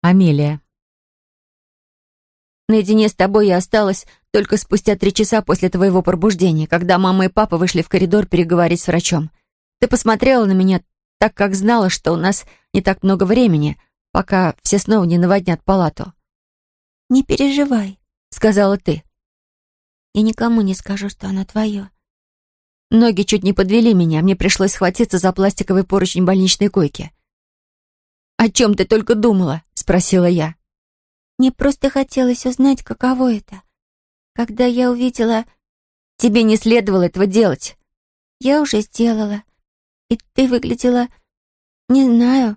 Амелия. Наедине с тобой я осталась только спустя три часа после твоего пробуждения, когда мама и папа вышли в коридор переговорить с врачом. Ты посмотрела на меня так, как знала, что у нас не так много времени, пока все снова не наводнят палату. «Не переживай», — сказала ты. «Я никому не скажу, что оно твое». Ноги чуть не подвели меня, мне пришлось схватиться за пластиковый поручень больничной койки. «О чем ты только думала?» — спросила я. «Мне просто хотелось узнать, каково это. Когда я увидела...» «Тебе не следовало этого делать». «Я уже сделала. И ты выглядела... не знаю,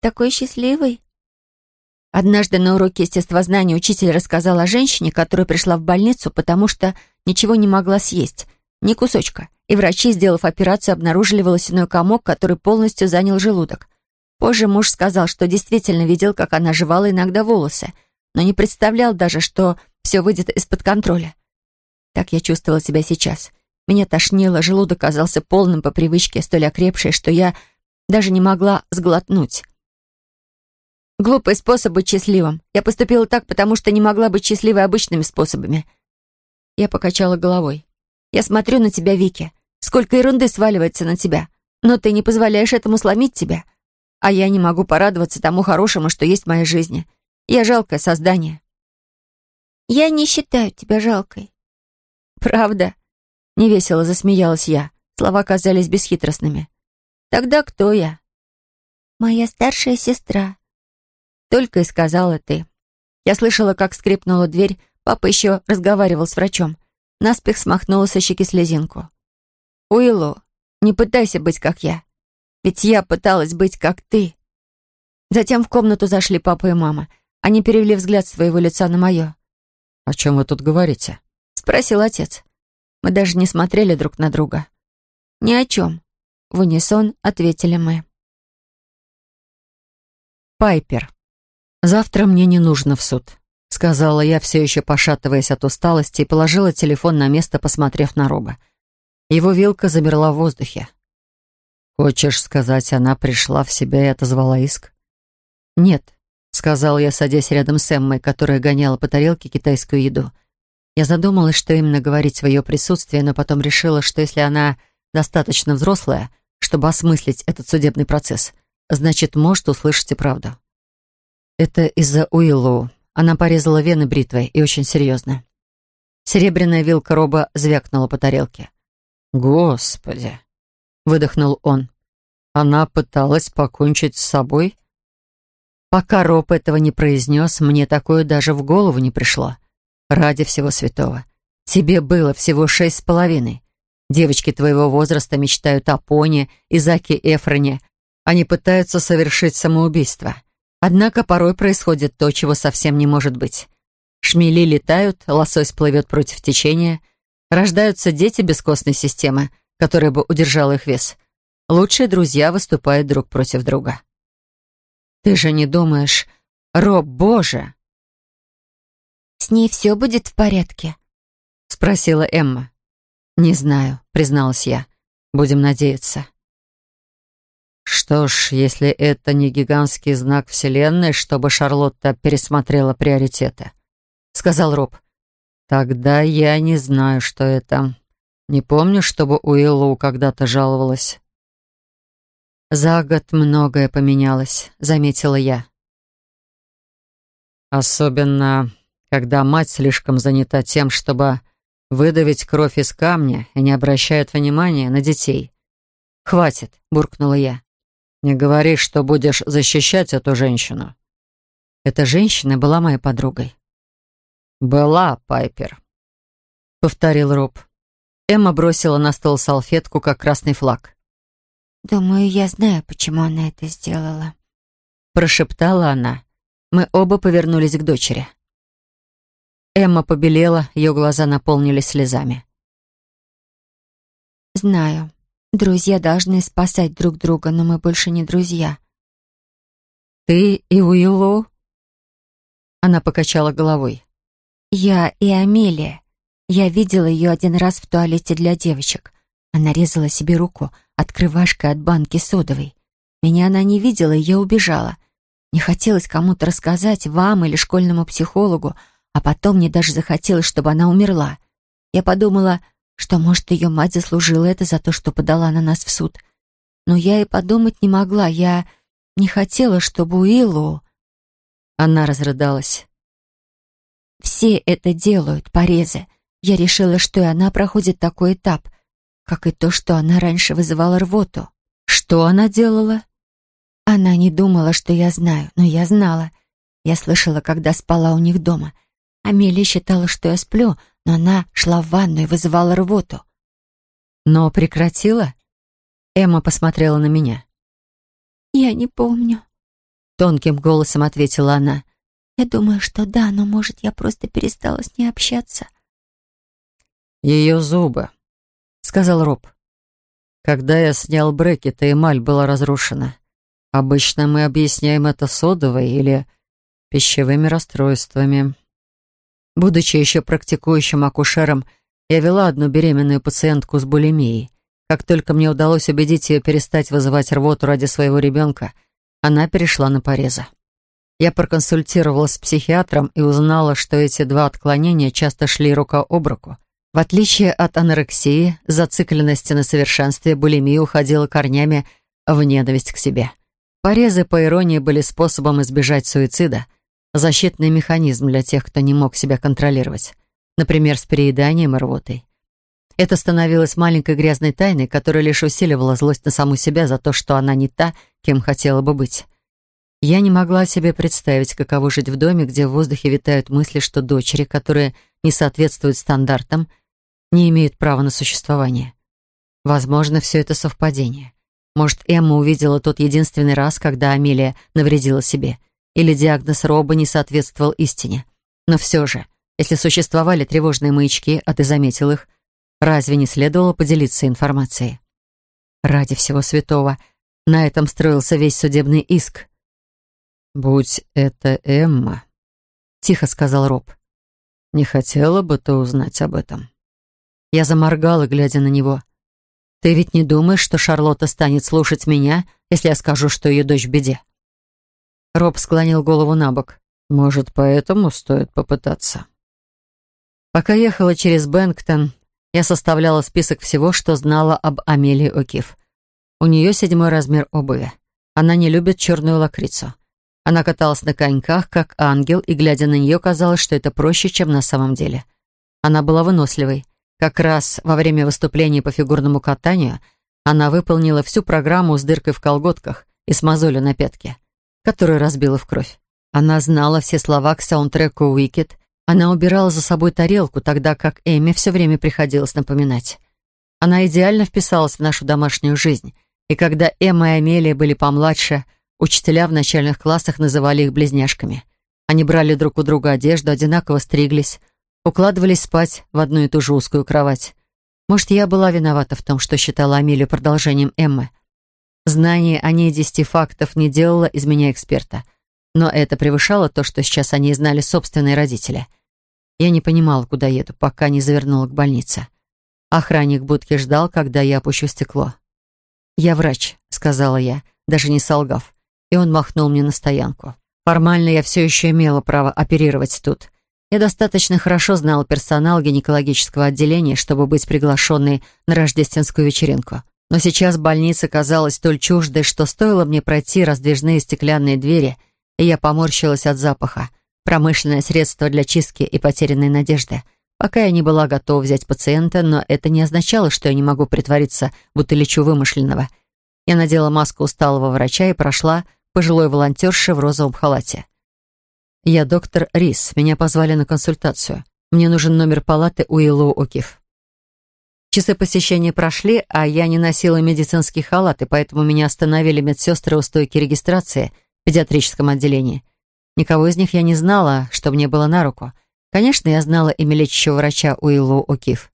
такой счастливой». Однажды на уроке естествознания учитель рассказал о женщине, которая пришла в больницу, потому что ничего не могла съесть, ни кусочка. И врачи, сделав операцию, обнаружили волосяной комок, который полностью занял желудок. Позже муж сказал, что действительно видел, как она жевала иногда волосы, но не представлял даже, что все выйдет из-под контроля. Так я чувствовала себя сейчас. Меня тошнило, желудок оказался полным по привычке, столь окрепшей, что я даже не могла сглотнуть. Глупый способ быть счастливым. Я поступила так, потому что не могла быть счастливой обычными способами. Я покачала головой. Я смотрю на тебя, Вики. Сколько ерунды сваливается на тебя. Но ты не позволяешь этому сломить тебя а я не могу порадоваться тому хорошему, что есть в моей жизни. Я жалкое создание». «Я не считаю тебя жалкой». «Правда?» — невесело засмеялась я. Слова казались бесхитростными. «Тогда кто я?» «Моя старшая сестра», — только и сказала ты. Я слышала, как скрипнула дверь, папа еще разговаривал с врачом. Наспех смахнула со щеки слезинку. «Уиллу, не пытайся быть как я. Ведь я пыталась быть как ты. Затем в комнату зашли папа и мама. Они перевели взгляд своего лица на мое. «О чем вы тут говорите?» — спросил отец. Мы даже не смотрели друг на друга. «Ни о чем», — в унисон ответили мы. Пайпер. «Завтра мне не нужно в суд», — сказала я, все еще пошатываясь от усталости, и положила телефон на место, посмотрев на Роба. Его вилка замерла в воздухе. «Хочешь сказать, она пришла в себя и отозвала иск?» «Нет», — сказал я, садясь рядом с Эммой, которая гоняла по тарелке китайскую еду. Я задумалась, что именно говорить в ее присутствии, но потом решила, что если она достаточно взрослая, чтобы осмыслить этот судебный процесс, значит, может услышать и правду. Это из-за Уиллоу. Она порезала вены бритвой, и очень серьезно. Серебряная вилка Роба звякнула по тарелке. «Господи!» выдохнул он. Она пыталась покончить с собой? Пока Роб этого не произнес, мне такое даже в голову не пришло. Ради всего святого. Тебе было всего шесть с половиной. Девочки твоего возраста мечтают о Поне, Изаке Эфроне. Они пытаются совершить самоубийство. Однако порой происходит то, чего совсем не может быть. Шмели летают, лосось плывет против течения. Рождаются дети без костной системы — которая бы удержала их вес. Лучшие друзья выступают друг против друга. «Ты же не думаешь, Роб, боже!» «С ней все будет в порядке?» — спросила Эмма. «Не знаю», — призналась я. «Будем надеяться». «Что ж, если это не гигантский знак Вселенной, чтобы Шарлотта пересмотрела приоритеты», — сказал Роб. «Тогда я не знаю, что это. Не помню, чтобы Уиллоу когда-то жаловалась. «За год многое поменялось», — заметила я. «Особенно, когда мать слишком занята тем, чтобы выдавить кровь из камня и не обращает внимания на детей». «Хватит», — буркнула я. «Не говори, что будешь защищать эту женщину». Эта женщина была моей подругой. «Была, Пайпер», — повторил Роб. Эмма бросила на стол салфетку, как красный флаг. «Думаю, я знаю, почему она это сделала», — прошептала она. Мы оба повернулись к дочери. Эмма побелела, ее глаза наполнились слезами. «Знаю, друзья должны спасать друг друга, но мы больше не друзья». «Ты и Уиллоу?» Она покачала головой. «Я и Амелия. Я видела ее один раз в туалете для девочек. Она резала себе руку открывашкой от банки содовой. Меня она не видела, и я убежала. Не хотелось кому-то рассказать, вам или школьному психологу, а потом мне даже захотелось, чтобы она умерла. Я подумала, что, может, ее мать заслужила это за то, что подала на нас в суд. Но я и подумать не могла, я не хотела, чтобы Уиллу... Она разрыдалась. Все это делают, порезы. Я решила, что и она проходит такой этап, как и то, что она раньше вызывала рвоту. Что она делала? Она не думала, что я знаю, но я знала. Я слышала, когда спала у них дома. Амелия считала, что я сплю, но она шла в ванну и вызывала рвоту. Но прекратила? Эмма посмотрела на меня. «Я не помню», — тонким голосом ответила она. «Я думаю, что да, но, может, я просто перестала с ней общаться. «Ее зубы», — сказал Роб. «Когда я снял брекеты, эмаль была разрушена. Обычно мы объясняем это содовой или пищевыми расстройствами». Будучи еще практикующим акушером, я вела одну беременную пациентку с булимией. Как только мне удалось убедить ее перестать вызывать рвоту ради своего ребенка, она перешла на порезы. Я проконсультировалась с психиатром и узнала, что эти два отклонения часто шли рука об руку. В отличие от анорексии, зацикленности на совершенстве, булимия уходила корнями в ненависть к себе. Порезы, по иронии, были способом избежать суицида, защитный механизм для тех, кто не мог себя контролировать, например, с перееданием и рвотой. Это становилось маленькой грязной тайной, которая лишь усиливала злость на саму себя за то, что она не та, кем хотела бы быть. Я не могла себе представить, каково жить в доме, где в воздухе витают мысли, что дочери, которые не соответствуют стандартам, — не имеют права на существование. Возможно, все это совпадение. Может, Эмма увидела тот единственный раз, когда Амелия навредила себе, или диагноз Роба не соответствовал истине. Но все же, если существовали тревожные маячки, а ты заметил их, разве не следовало поделиться информацией? Ради всего святого, на этом строился весь судебный иск. «Будь это Эмма», — тихо сказал Роб. «Не хотела бы ты узнать об этом?» Я заморгала, глядя на него. «Ты ведь не думаешь, что Шарлотта станет слушать меня, если я скажу, что ее дочь в беде?» Роб склонил голову на бок. «Может, поэтому стоит попытаться?» Пока ехала через Бэнктон, я составляла список всего, что знала об Амелии О'Кив. У нее седьмой размер обуви. Она не любит черную лакрицу. Она каталась на коньках, как ангел, и, глядя на нее, казалось, что это проще, чем на самом деле. Она была выносливой. Как раз во время выступления по фигурному катанию она выполнила всю программу с дыркой в колготках и с мозолью на пятке, которую разбила в кровь. Она знала все слова к саундтреку «Уикет», она убирала за собой тарелку, тогда как Эми все время приходилось напоминать. Она идеально вписалась в нашу домашнюю жизнь, и когда Эмма и Амелия были помладше, учителя в начальных классах называли их близняшками. Они брали друг у друга одежду, одинаково стриглись, укладывались спать в одну и ту же узкую кровать. Может, я была виновата в том, что считала Амилию продолжением Эммы. Знание о ней десяти фактов не делало из меня эксперта. Но это превышало то, что сейчас о ней знали собственные родители. Я не понимала, куда еду, пока не завернула к больнице. Охранник будки ждал, когда я опущу стекло. «Я врач», — сказала я, даже не солгав. И он махнул мне на стоянку. Формально я все еще имела право оперировать тут. Я достаточно хорошо знал персонал гинекологического отделения, чтобы быть приглашенной на рождественскую вечеринку. Но сейчас больница казалась столь чуждой, что стоило мне пройти раздвижные стеклянные двери, и я поморщилась от запаха. Промышленное средство для чистки и потерянной надежды. Пока я не была готова взять пациента, но это не означало, что я не могу притвориться, будто лечу вымышленного. Я надела маску усталого врача и прошла пожилой волонтерши в розовом халате. «Я доктор Рис. Меня позвали на консультацию. Мне нужен номер палаты у Илоу Окиф». Часы посещения прошли, а я не носила медицинский халат, и поэтому меня остановили медсестры у стойки регистрации в педиатрическом отделении. Никого из них я не знала, что мне было на руку. Конечно, я знала имя лечащего врача Уиллу О'Кив.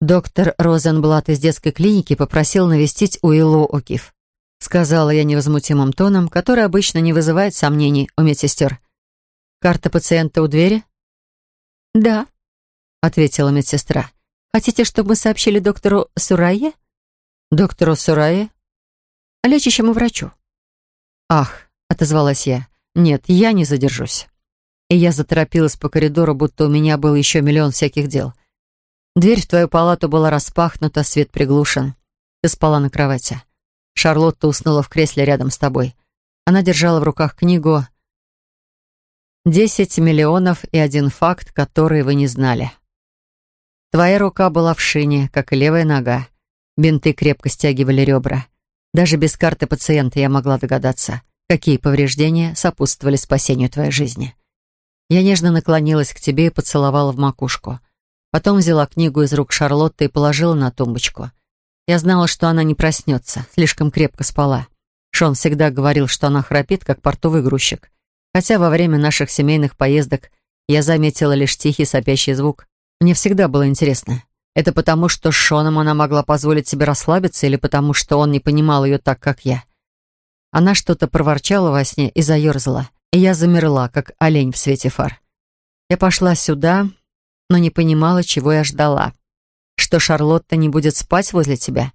Доктор Розенблат из детской клиники попросил навестить Уиллу О'Кив. Сказала я невозмутимым тоном, который обычно не вызывает сомнений у медсестер. «Карта пациента у двери?» «Да», — ответила медсестра. «Хотите, чтобы мы сообщили доктору Сурае?» «Доктору Сурае?» «Лечащему врачу». «Ах», — отозвалась я, — «нет, я не задержусь». И я заторопилась по коридору, будто у меня был еще миллион всяких дел. Дверь в твою палату была распахнута, свет приглушен. Ты спала на кровати. Шарлотта уснула в кресле рядом с тобой. Она держала в руках книгу Десять миллионов и один факт, который вы не знали. Твоя рука была в шине, как и левая нога. Бинты крепко стягивали ребра. Даже без карты пациента я могла догадаться, какие повреждения сопутствовали спасению твоей жизни. Я нежно наклонилась к тебе и поцеловала в макушку. Потом взяла книгу из рук Шарлотты и положила на тумбочку. Я знала, что она не проснется, слишком крепко спала. Шон всегда говорил, что она храпит, как портовый грузчик хотя во время наших семейных поездок я заметила лишь тихий сопящий звук. Мне всегда было интересно, это потому, что с Шоном она могла позволить себе расслабиться или потому, что он не понимал ее так, как я. Она что-то проворчала во сне и заерзала, и я замерла, как олень в свете фар. Я пошла сюда, но не понимала, чего я ждала. Что Шарлотта не будет спать возле тебя,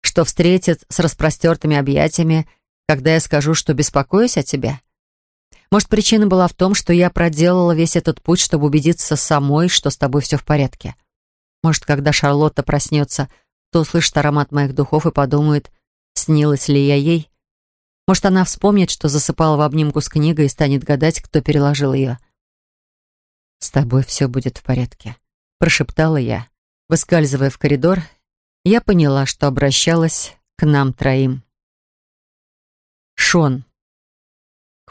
что встретит с распростертыми объятиями, когда я скажу, что беспокоюсь о тебе. Может, причина была в том, что я проделала весь этот путь, чтобы убедиться самой, что с тобой все в порядке. Может, когда Шарлотта проснется, то услышит аромат моих духов и подумает, снилась ли я ей. Может, она вспомнит, что засыпала в обнимку с книгой и станет гадать, кто переложил ее. «С тобой все будет в порядке», — прошептала я. Выскальзывая в коридор, я поняла, что обращалась к нам троим. Шон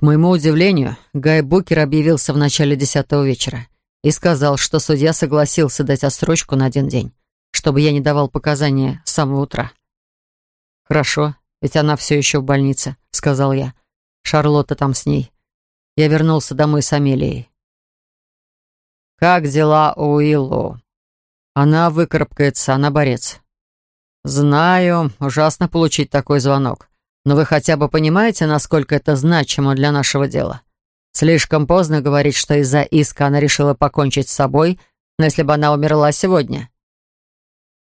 моему удивлению, Гай Букер объявился в начале десятого вечера и сказал, что судья согласился дать отсрочку на один день, чтобы я не давал показания с самого утра. «Хорошо, ведь она все еще в больнице», — сказал я. «Шарлотта там с ней. Я вернулся домой с Амелией». «Как дела у Илу?» «Она выкарабкается, она борец». «Знаю, ужасно получить такой звонок. Но вы хотя бы понимаете, насколько это значимо для нашего дела? Слишком поздно говорить, что из-за иска она решила покончить с собой, но если бы она умерла сегодня...»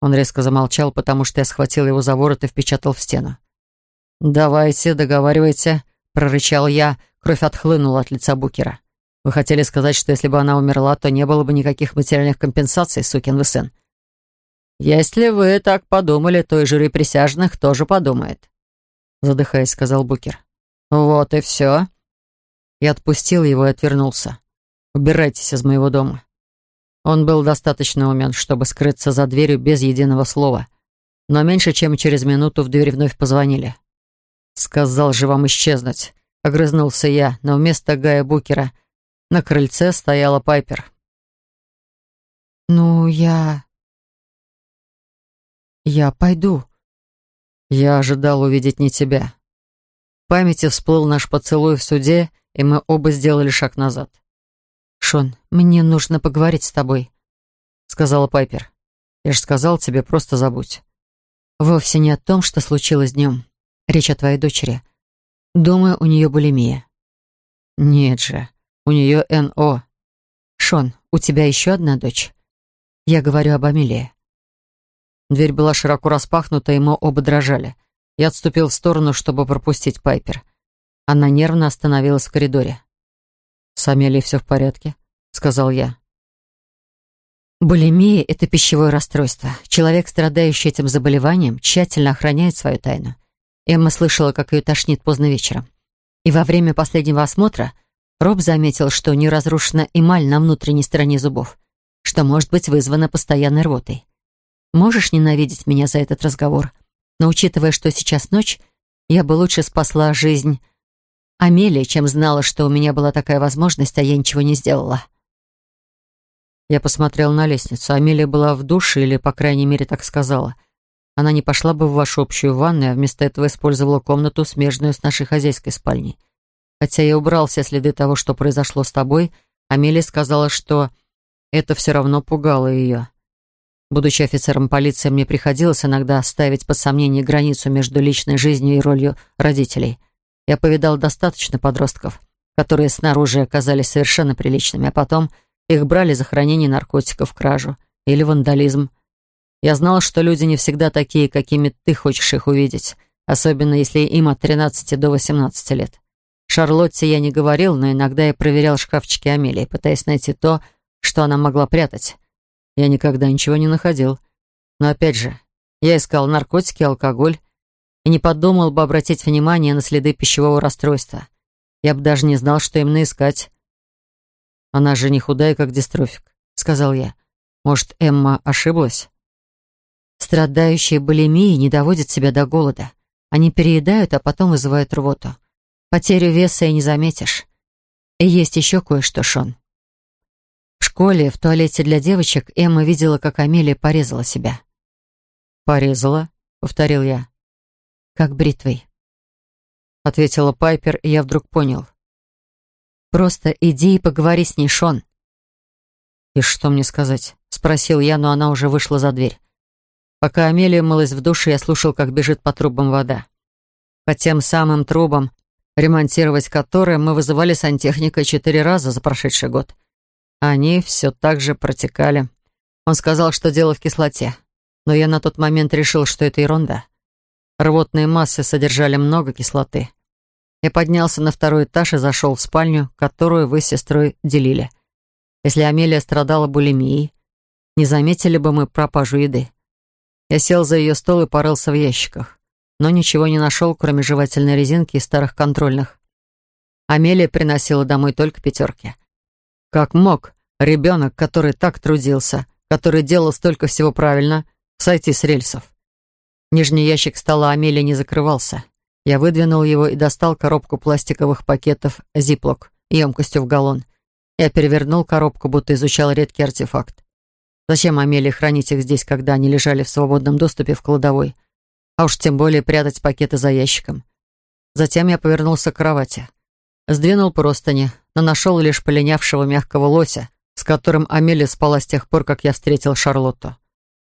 Он резко замолчал, потому что я схватил его за ворот и впечатал в стену. «Давайте, договаривайте», — прорычал я. Кровь отхлынула от лица Букера. «Вы хотели сказать, что если бы она умерла, то не было бы никаких материальных компенсаций, сукин вы сын?» «Если вы так подумали, то и жюри присяжных тоже подумает», задыхаясь, сказал Букер. «Вот и все». Я отпустил его и отвернулся. «Убирайтесь из моего дома». Он был достаточно умен, чтобы скрыться за дверью без единого слова. Но меньше чем через минуту в дверь вновь позвонили. «Сказал же вам исчезнуть», — огрызнулся я, но вместо Гая Букера на крыльце стояла Пайпер. «Ну, я...» «Я пойду», «Я ожидал увидеть не тебя». В памяти всплыл наш поцелуй в суде, и мы оба сделали шаг назад. «Шон, мне нужно поговорить с тобой», — сказала Пайпер. «Я же сказал тебе, просто забудь». «Вовсе не о том, что случилось днем. Речь о твоей дочери. Думаю, у нее булимия». «Нет же, у нее НО». «Шон, у тебя еще одна дочь?» «Я говорю об Амелии. Дверь была широко распахнута, и мы оба дрожали. Я отступил в сторону, чтобы пропустить Пайпер. Она нервно остановилась в коридоре. «С Амелией все в порядке», — сказал я. Булимия — это пищевое расстройство. Человек, страдающий этим заболеванием, тщательно охраняет свою тайну. Эмма слышала, как ее тошнит поздно вечером. И во время последнего осмотра Роб заметил, что у нее разрушена эмаль на внутренней стороне зубов, что может быть вызвано постоянной рвотой. Можешь ненавидеть меня за этот разговор, но учитывая, что сейчас ночь, я бы лучше спасла жизнь Амелии, чем знала, что у меня была такая возможность, а я ничего не сделала. Я посмотрел на лестницу. Амелия была в душе, или, по крайней мере, так сказала. Она не пошла бы в вашу общую ванную, а вместо этого использовала комнату, смежную с нашей хозяйской спальней. Хотя я убрал все следы того, что произошло с тобой, Амелия сказала, что это все равно пугало ее. Будучи офицером полиции, мне приходилось иногда ставить под сомнение границу между личной жизнью и ролью родителей. Я повидал достаточно подростков, которые снаружи оказались совершенно приличными, а потом их брали за хранение наркотиков, кражу или вандализм. Я знал, что люди не всегда такие, какими ты хочешь их увидеть, особенно если им от 13 до 18 лет. Шарлотте я не говорил, но иногда я проверял шкафчики Амелии, пытаясь найти то, что она могла прятать я никогда ничего не находил. Но опять же, я искал наркотики, алкоголь и не подумал бы обратить внимание на следы пищевого расстройства. Я бы даже не знал, что именно искать. «Она же не худая, как дистрофик», — сказал я. «Может, Эмма ошиблась?» Страдающие булимией не доводят себя до голода. Они переедают, а потом вызывают рвоту. Потерю веса и не заметишь. И есть еще кое-что, Шон школе, в туалете для девочек, Эмма видела, как Амелия порезала себя. «Порезала?» — повторил я. «Как бритвой», — ответила Пайпер, и я вдруг понял. «Просто иди и поговори с ней, Шон». «И что мне сказать?» — спросил я, но она уже вышла за дверь. Пока Амелия мылась в душе, я слушал, как бежит по трубам вода. По тем самым трубам, ремонтировать которые мы вызывали сантехника четыре раза за прошедший год. Они все так же протекали. Он сказал, что дело в кислоте. Но я на тот момент решил, что это ерунда. Рвотные массы содержали много кислоты. Я поднялся на второй этаж и зашел в спальню, которую вы с сестрой делили. Если Амелия страдала булимией, не заметили бы мы пропажу еды. Я сел за ее стол и порылся в ящиках, но ничего не нашел, кроме жевательной резинки и старых контрольных. Амелия приносила домой только пятерки. Как мог, Ребенок, который так трудился, который делал столько всего правильно, сойти с рельсов. Нижний ящик стола Амелия не закрывался. Я выдвинул его и достал коробку пластиковых пакетов «Зиплок» емкостью в галлон. Я перевернул коробку, будто изучал редкий артефакт. Зачем Амелии хранить их здесь, когда они лежали в свободном доступе в кладовой? А уж тем более прятать пакеты за ящиком. Затем я повернулся к кровати. Сдвинул простыни, но нашел лишь полинявшего мягкого лося, с которым Амелия спала с тех пор, как я встретил Шарлотту.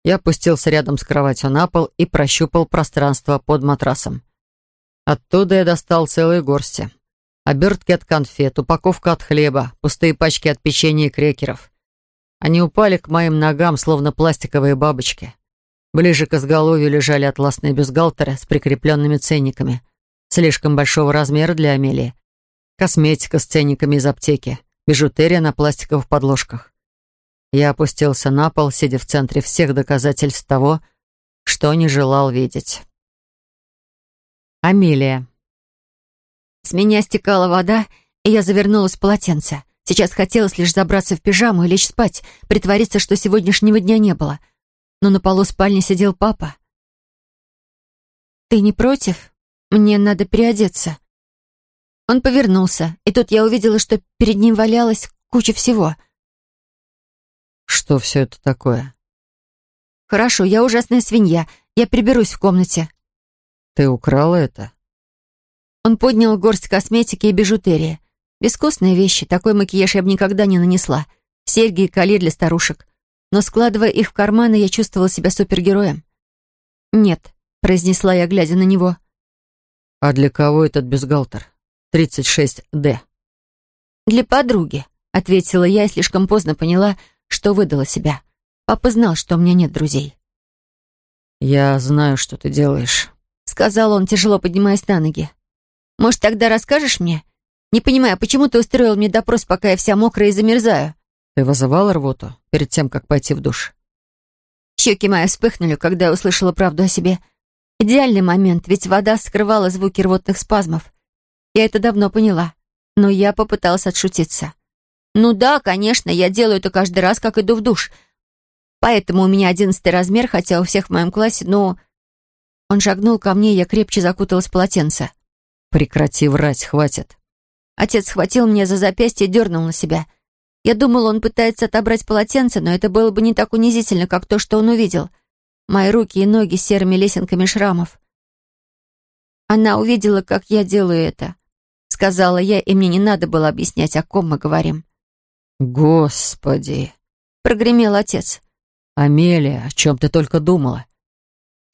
Я опустился рядом с кроватью на пол и прощупал пространство под матрасом. Оттуда я достал целые горсти. Обертки от конфет, упаковка от хлеба, пустые пачки от печенья и крекеров. Они упали к моим ногам, словно пластиковые бабочки. Ближе к изголовью лежали атласные бюстгальтеры с прикрепленными ценниками. Слишком большого размера для Амелии. Косметика с ценниками из аптеки бижутерия на пластиковых подложках. Я опустился на пол, сидя в центре всех доказательств того, что не желал видеть. Амелия. С меня стекала вода, и я завернулась в полотенце. Сейчас хотелось лишь забраться в пижаму и лечь спать, притвориться, что сегодняшнего дня не было. Но на полу спальни сидел папа. «Ты не против? Мне надо переодеться», он повернулся, и тут я увидела, что перед ним валялась куча всего. «Что все это такое?» «Хорошо, я ужасная свинья. Я приберусь в комнате». «Ты украла это?» Он поднял горсть косметики и бижутерии. бескостные вещи, такой макияж я бы никогда не нанесла. Серьги и колье для старушек. Но складывая их в карманы, я чувствовала себя супергероем. «Нет», — произнесла я, глядя на него. «А для кого этот бюстгальтер?» 36Д. «Для подруги», — ответила я и слишком поздно поняла, что выдала себя. Папа знал, что у меня нет друзей. «Я знаю, что ты делаешь», — сказал он, тяжело поднимаясь на ноги. «Может, тогда расскажешь мне? Не понимаю, почему ты устроил мне допрос, пока я вся мокрая и замерзаю?» «Ты вызывала рвоту перед тем, как пойти в душ?» Щеки мои вспыхнули, когда я услышала правду о себе. Идеальный момент, ведь вода скрывала звуки рвотных спазмов. Я это давно поняла, но я попыталась отшутиться. «Ну да, конечно, я делаю это каждый раз, как иду в душ. Поэтому у меня одиннадцатый размер, хотя у всех в моем классе, но...» Он шагнул ко мне, и я крепче закуталась в полотенце. «Прекрати врать, хватит». Отец схватил меня за запястье и дернул на себя. Я думала, он пытается отобрать полотенце, но это было бы не так унизительно, как то, что он увидел. Мои руки и ноги с серыми лесенками шрамов. Она увидела, как я делаю это сказала я, и мне не надо было объяснять, о ком мы говорим. «Господи!» — прогремел отец. «Амелия, о чем ты только думала?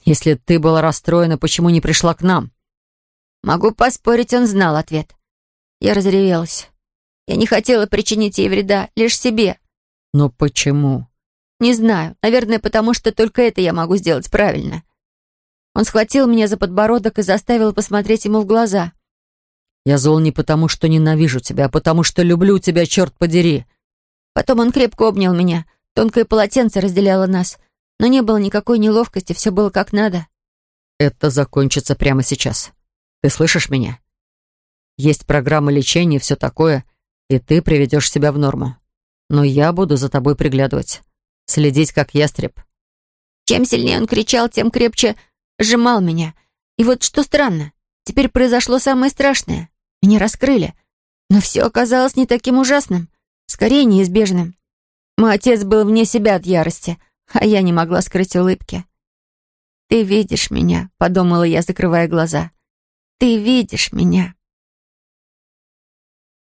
Если ты была расстроена, почему не пришла к нам?» Могу поспорить, он знал ответ. Я разревелась. Я не хотела причинить ей вреда, лишь себе. «Но почему?» «Не знаю. Наверное, потому что только это я могу сделать правильно». Он схватил меня за подбородок и заставил посмотреть ему в глаза — я зол не потому, что ненавижу тебя, а потому, что люблю тебя, черт подери. Потом он крепко обнял меня. Тонкое полотенце разделяло нас. Но не было никакой неловкости, все было как надо. Это закончится прямо сейчас. Ты слышишь меня? Есть программа лечения и все такое, и ты приведешь себя в норму. Но я буду за тобой приглядывать. Следить, как ястреб. Чем сильнее он кричал, тем крепче сжимал меня. И вот что странно, теперь произошло самое страшное. И не раскрыли. Но все оказалось не таким ужасным, скорее неизбежным. Мой отец был вне себя от ярости, а я не могла скрыть улыбки. «Ты видишь меня», — подумала я, закрывая глаза. «Ты видишь меня».